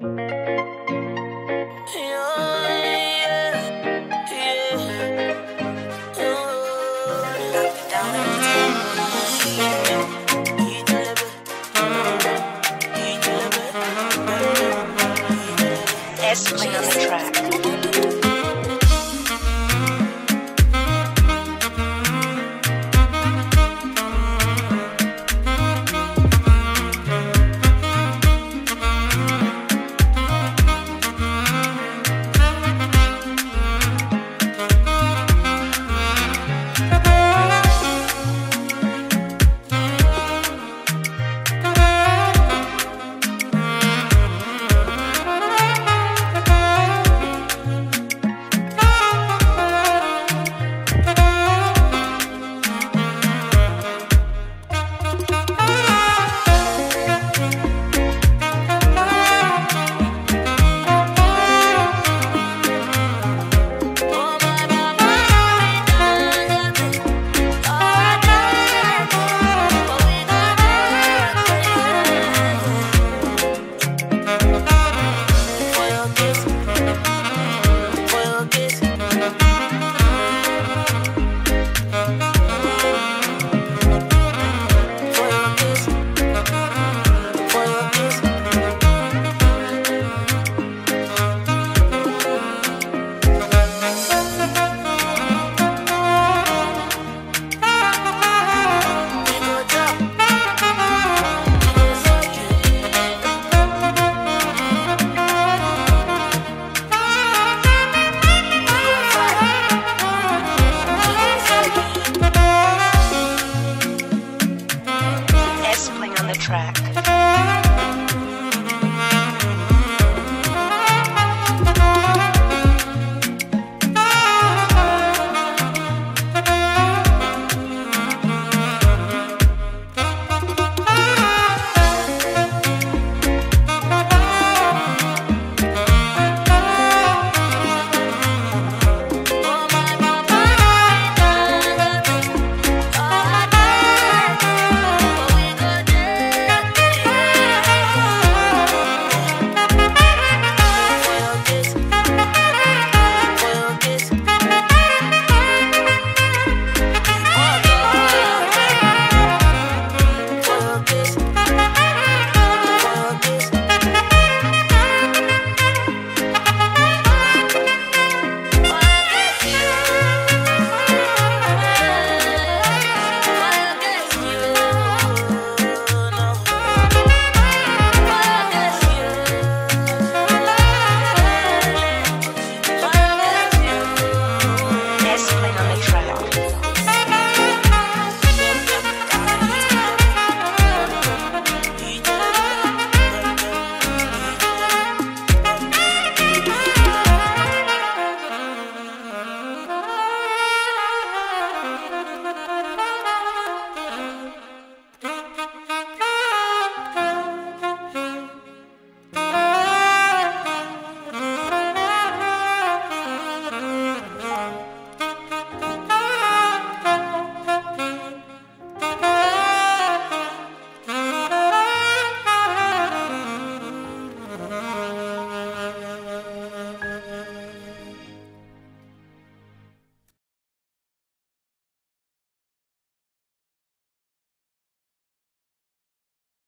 On the track. Track.